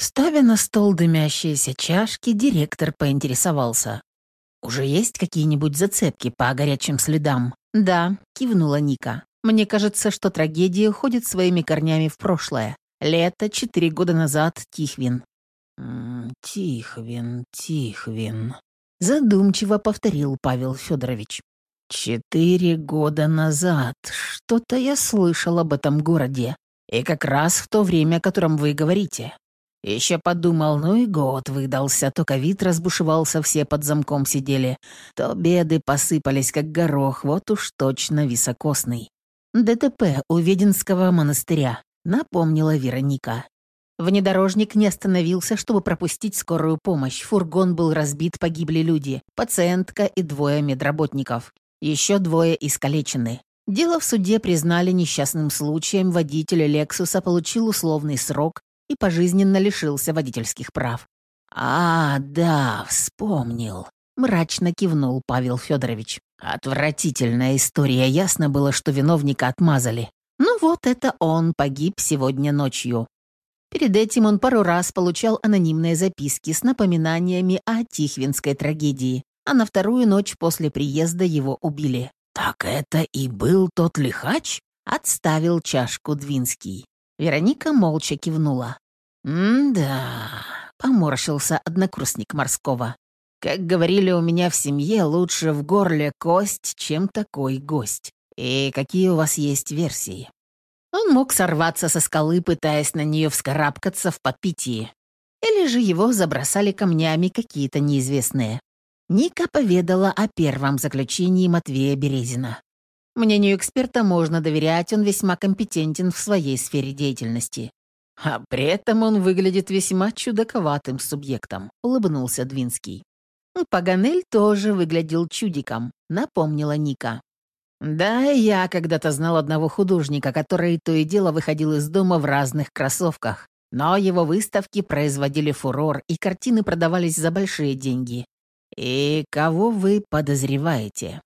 Ставя на стол дымящиеся чашки, директор поинтересовался. «Уже есть какие-нибудь зацепки по горячим следам?» «Да», — кивнула Ника. «Мне кажется, что трагедия уходит своими корнями в прошлое. Лето, четыре года назад, Тихвин». «М -м, «Тихвин, Тихвин», — задумчиво повторил Павел Федорович. «Четыре года назад. Что-то я слышал об этом городе. И как раз в то время, о котором вы говорите. Еще подумал, ну и год выдался, то ковид разбушевался, все под замком сидели, то беды посыпались, как горох, вот уж точно високосный. ДТП у Веденского монастыря, напомнила Вероника. Внедорожник не остановился, чтобы пропустить скорую помощь. Фургон был разбит, погибли люди, пациентка и двое медработников. Еще двое искалечены. Дело в суде признали несчастным случаем, водитель «Лексуса» получил условный срок и пожизненно лишился водительских прав. «А, да, вспомнил», — мрачно кивнул Павел Федорович. «Отвратительная история. Ясно было, что виновника отмазали. Ну вот это он погиб сегодня ночью. Перед этим он пару раз получал анонимные записки с напоминаниями о Тихвинской трагедии, а на вторую ночь после приезда его убили. «Так это и был тот лихач?» — отставил чашку Двинский. Вероника молча кивнула. «М-да», — поморщился однокурсник морского. «Как говорили у меня в семье, лучше в горле кость, чем такой гость. И какие у вас есть версии?» Он мог сорваться со скалы, пытаясь на нее вскарабкаться в подпитии. Или же его забросали камнями какие-то неизвестные. Ника поведала о первом заключении Матвея Березина. Мнению эксперта можно доверять, он весьма компетентен в своей сфере деятельности. А при этом он выглядит весьма чудаковатым субъектом, улыбнулся Двинский. Паганель тоже выглядел чудиком, напомнила Ника. Да, я когда-то знал одного художника, который то и дело выходил из дома в разных кроссовках. Но его выставки производили фурор, и картины продавались за большие деньги. «И кого вы подозреваете?»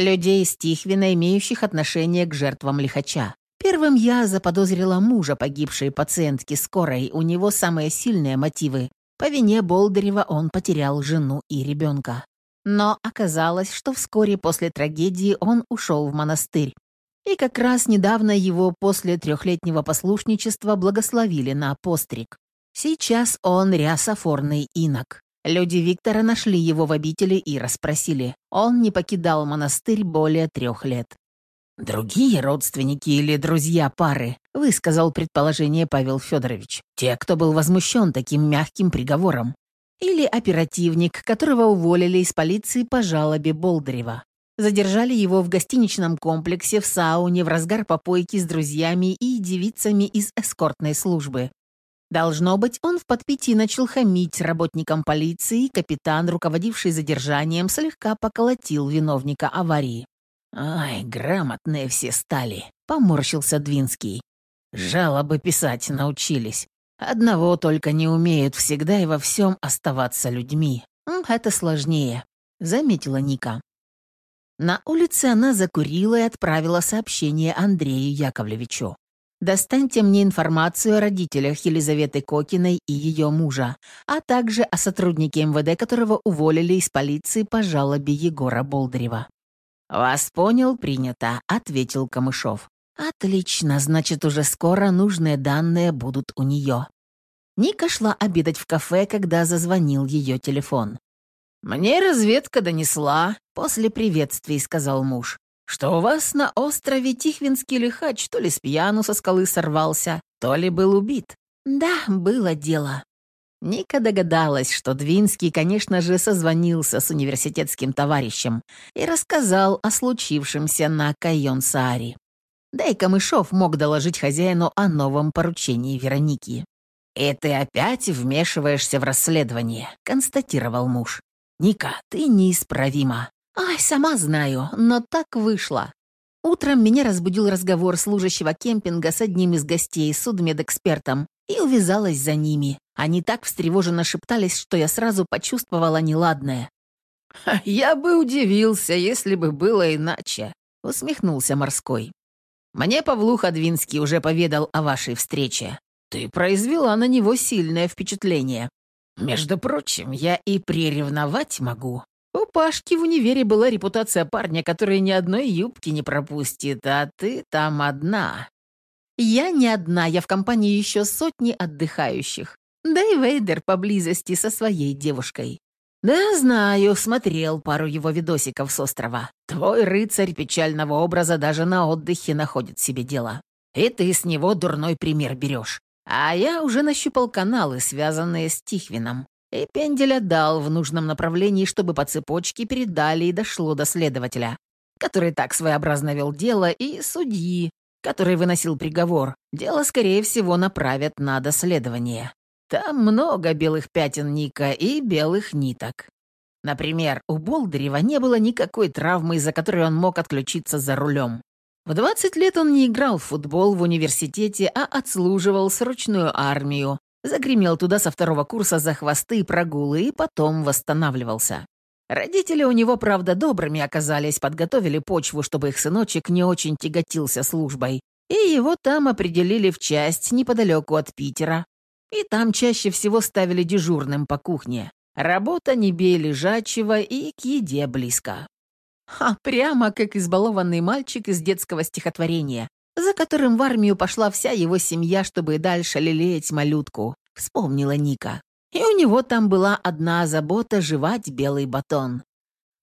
«Людей из Тихвина, имеющих отношение к жертвам лихача. Первым я заподозрила мужа погибшей пациентки скорой, у него самые сильные мотивы. По вине Болдырева он потерял жену и ребенка. Но оказалось, что вскоре после трагедии он ушел в монастырь. И как раз недавно его после трехлетнего послушничества благословили на постриг. Сейчас он рясофорный инок. Люди Виктора нашли его в обители и расспросили. Он не покидал монастырь более трех лет. «Другие родственники или друзья пары», — высказал предположение Павел Федорович. «Те, кто был возмущен таким мягким приговором. Или оперативник, которого уволили из полиции по жалобе Болдырева. Задержали его в гостиничном комплексе в сауне в разгар попойки с друзьями и девицами из эскортной службы. Должно быть, он в подпитии начал хамить работникам полиции, капитан, руководивший задержанием, слегка поколотил виновника аварии. «Ай, грамотные все стали», — поморщился Двинский. «Жалобы писать научились. Одного только не умеют всегда и во всем оставаться людьми. Это сложнее», — заметила Ника. На улице она закурила и отправила сообщение Андрею Яковлевичу. Достаньте мне информацию о родителях Елизаветы Кокиной и ее мужа, а также о сотруднике МВД, которого уволили из полиции по жалобе Егора Болдырева». «Вас понял, принято», — ответил Камышов. «Отлично, значит, уже скоро нужные данные будут у нее». Ника шла обедать в кафе, когда зазвонил ее телефон. «Мне разведка донесла», — после приветствий сказал муж что у вас на острове Тихвинский лихач то ли с пьяну со скалы сорвался, то ли был убит. Да, было дело. Ника догадалась, что Двинский, конечно же, созвонился с университетским товарищем и рассказал о случившемся на Кайон-Сааре. Да и Камышов мог доложить хозяину о новом поручении Вероники. «И ты опять вмешиваешься в расследование», — констатировал муж. «Ника, ты неисправима. Ай, сама знаю, но так вышло. Утром меня разбудил разговор служащего кемпинга с одним из гостей, судмедэкспертом, и увязалась за ними. Они так встревоженно шептались, что я сразу почувствовала неладное. «Я бы удивился, если бы было иначе», — усмехнулся морской. «Мне Павлуха Двинский уже поведал о вашей встрече. ты произвела на него сильное впечатление. Между прочим, я и приревновать могу. У Пашки в универе была репутация парня, который ни одной юбки не пропустит, а ты там одна. Я не одна, я в компании еще сотни отдыхающих. Да и Вейдер поблизости со своей девушкой. «Да, знаю, смотрел пару его видосиков с острова. Твой рыцарь печального образа даже на отдыхе находит себе дело. И ты с него дурной пример берешь. А я уже нащупал каналы, связанные с Тихвином. И пендель отдал в нужном направлении, чтобы по цепочке передали и дошло до следователя, который так своеобразно вел дело, и судьи, который выносил приговор. Дело, скорее всего, направят на доследование. Там много белых пятен Ника и белых ниток. Например, у Болдырева не было никакой травмы, из-за которой он мог отключиться за рулем. В 20 лет он не играл в футбол в университете, а отслуживал срочную армию, загремел туда со второго курса за хвосты и прогулы и потом восстанавливался. Родители у него, правда, добрыми оказались, подготовили почву, чтобы их сыночек не очень тяготился службой, и его там определили в часть неподалеку от Питера, и там чаще всего ставили дежурным по кухне. Работа не бей лежачего и к еде близко. А прямо как избалованный мальчик из детского стихотворения, за которым в армию пошла вся его семья, чтобы дальше лелеять малютку, вспомнила Ника. И у него там была одна забота — жевать белый батон.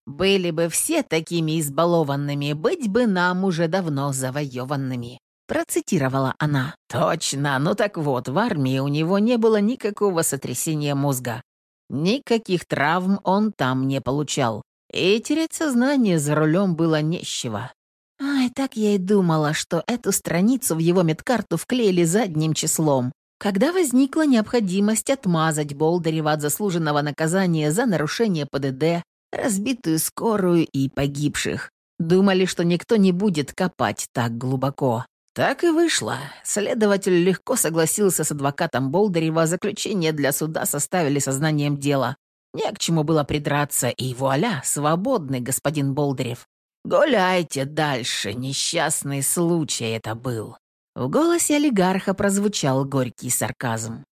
Были бы все такими избалованными, быть бы нам уже давно завоеванными. Процитировала она. «Точно. Ну так вот, в армии у него не было никакого сотрясения мозга. Никаких травм он там не получал. И терять сознание за рулем было нещего. Ай, так я и думала, что эту страницу в его медкарту вклеили задним числом. Когда возникла необходимость отмазать Болдырева от заслуженного наказания за нарушение ПДД, разбитую скорую и погибших. Думали, что никто не будет копать так глубоко. Так и вышло. Следователь легко согласился с адвокатом Болдырева, заключение для суда составили сознанием дела. Не к чему было придраться, и вуаля, свободный господин Болдырев. «Гуляйте дальше, несчастный случай это был». В голосе олигарха прозвучал горький сарказм.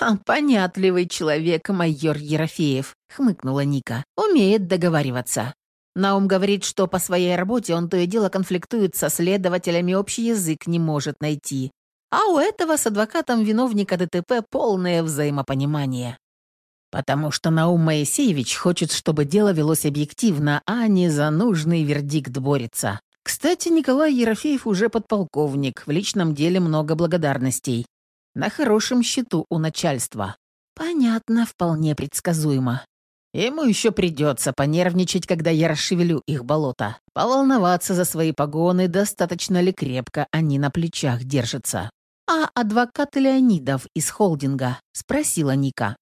«А, «Понятливый человек, майор Ерофеев», — хмыкнула Ника. «Умеет договариваться. Наум говорит, что по своей работе он то и дело конфликтует со следователями, общий язык не может найти. А у этого с адвокатом виновника ДТП полное взаимопонимание. Потому что Наум Моисеевич хочет, чтобы дело велось объективно, а не за нужный вердикт борется. Кстати, Николай Ерофеев уже подполковник, в личном деле много благодарностей. На хорошем счету у начальства. Понятно, вполне предсказуемо. Ему еще придется понервничать, когда я расшевелю их болото. Поволноваться за свои погоны, достаточно ли крепко они на плечах держатся. «А адвокат Леонидов из холдинга?» — спросила Ника.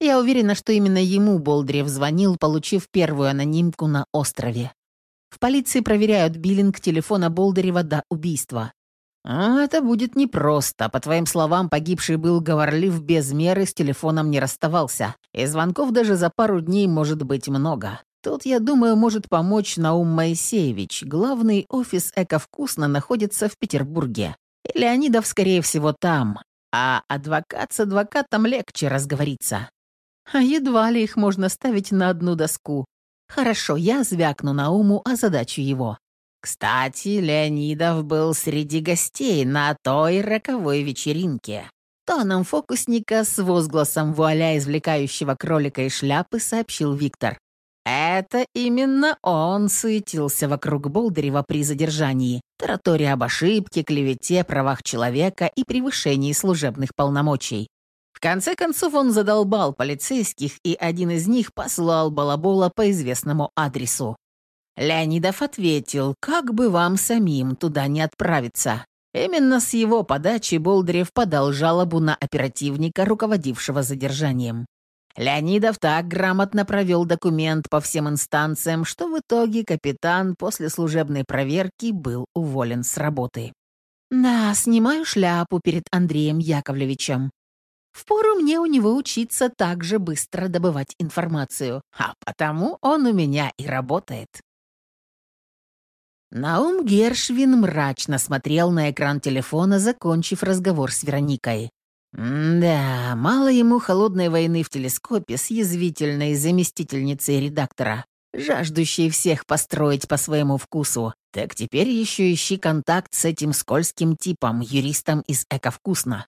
Я уверена, что именно ему Болдырев звонил, получив первую анонимку на острове. В полиции проверяют биллинг телефона Болдырева до убийства. А это будет непросто. По твоим словам, погибший был говорлив без меры, с телефоном не расставался. И звонков даже за пару дней может быть много. Тут, я думаю, может помочь Наум Моисеевич. Главный офис «Эко-вкусно» находится в Петербурге. И Леонидов, скорее всего, там. А адвокат с адвокатом легче разговориться. А едва ли их можно ставить на одну доску. Хорошо, я звякну Науму, задачу его. Кстати, Леонидов был среди гостей на той роковой вечеринке. Тоном фокусника с возгласом вуаля извлекающего кролика из шляпы сообщил Виктор. Это именно он суетился вокруг Болдырева при задержании, таратория об ошибке, клевете, правах человека и превышении служебных полномочий. Конце концов он задолбал полицейских, и один из них послал Балабола по известному адресу. Леонидов ответил, как бы вам самим туда не отправиться. Именно с его подачи Болдырев подал жалобу на оперативника, руководившего задержанием. Леонидов так грамотно провел документ по всем инстанциям, что в итоге капитан после служебной проверки был уволен с работы. «Да, снимаю шляпу перед Андреем Яковлевичем. Впору мне у него учиться так же быстро добывать информацию, а потому он у меня и работает». Наум Гершвин мрачно смотрел на экран телефона, закончив разговор с Вероникой. да, мало ему холодной войны в телескопе с язвительной заместительницей редактора, жаждущей всех построить по своему вкусу. Так теперь еще ищи контакт с этим скользким типом, юристом из «Эко-вкусно».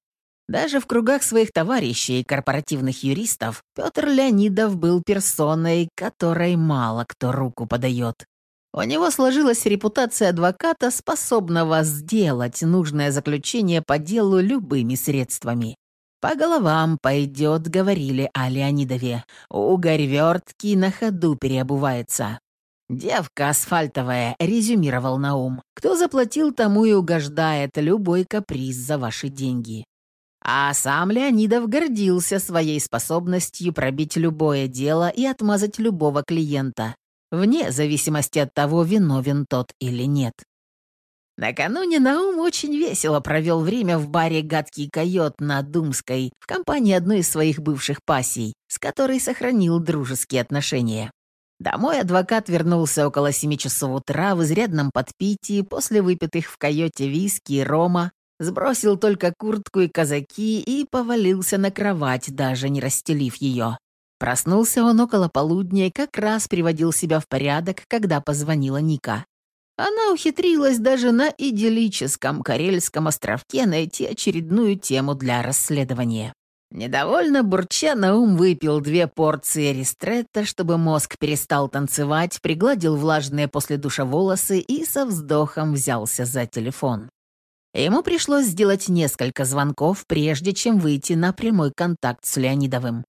Даже в кругах своих товарищей и корпоративных юристов Петр Леонидов был персоной, которой мало кто руку подает. У него сложилась репутация адвоката, способного сделать нужное заключение по делу любыми средствами. «По головам пойдет», — говорили о Леонидове. «Угорь вертки на ходу переобувается». «Девка асфальтовая», — резюмировал Наум. «Кто заплатил, тому и угождает любой каприз за ваши деньги». А сам Леонидов гордился своей способностью пробить любое дело и отмазать любого клиента, вне зависимости от того, виновен тот или нет. Накануне Наум очень весело провел время в баре «Гадкий койот» на Думской в компании одной из своих бывших пассий, с которой сохранил дружеские отношения. Домой адвокат вернулся около семи часов утра в изрядном подпитии после выпитых в койоте виски и рома, сбросил только куртку и казаки и повалился на кровать, даже не расстелив ее. Проснулся он около полудня и как раз приводил себя в порядок, когда позвонила Ника. Она ухитрилась даже на идиллическом Карельском островке найти очередную тему для расследования. Недовольно бурча, Наум выпил две порции ристретта, чтобы мозг перестал танцевать, пригладил влажные после душа волосы и со вздохом взялся за телефон. Ему пришлось сделать несколько звонков, прежде чем выйти на прямой контакт с Леонидовым.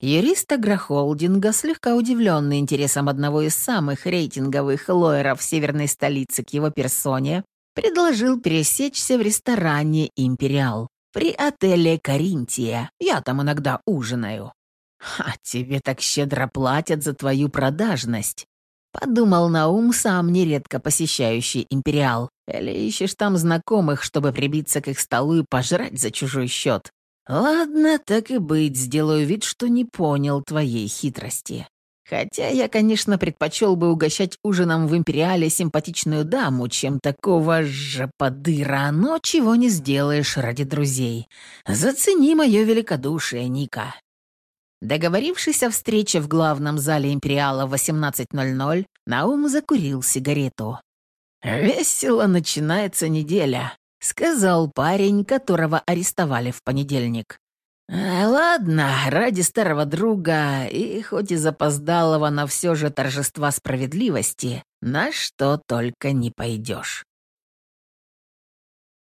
Юрист агрохолдинга, слегка удивленный интересом одного из самых рейтинговых лоеров северной столицы к его персоне, предложил пересечься в ресторане «Империал» при отеле «Каринтия». Я там иногда ужинаю. «А тебе так щедро платят за твою продажность», Подумал Наум, сам нередко посещающий Империал. Или ищешь там знакомых, чтобы прибиться к их столу и пожрать за чужой счет. Ладно, так и быть, сделаю вид, что не понял твоей хитрости. Хотя я, конечно, предпочел бы угощать ужином в Империале симпатичную даму, чем такого же подыра, но чего не сделаешь ради друзей. Зацени мое великодушие, Ника. Договорившись о встрече в главном зале Империала в 18.00, Наум закурил сигарету. «Весело начинается неделя», — сказал парень, которого арестовали в понедельник. «Э, «Ладно, ради старого друга и хоть и запоздалого, но все же торжества справедливости, на что только не пойдешь».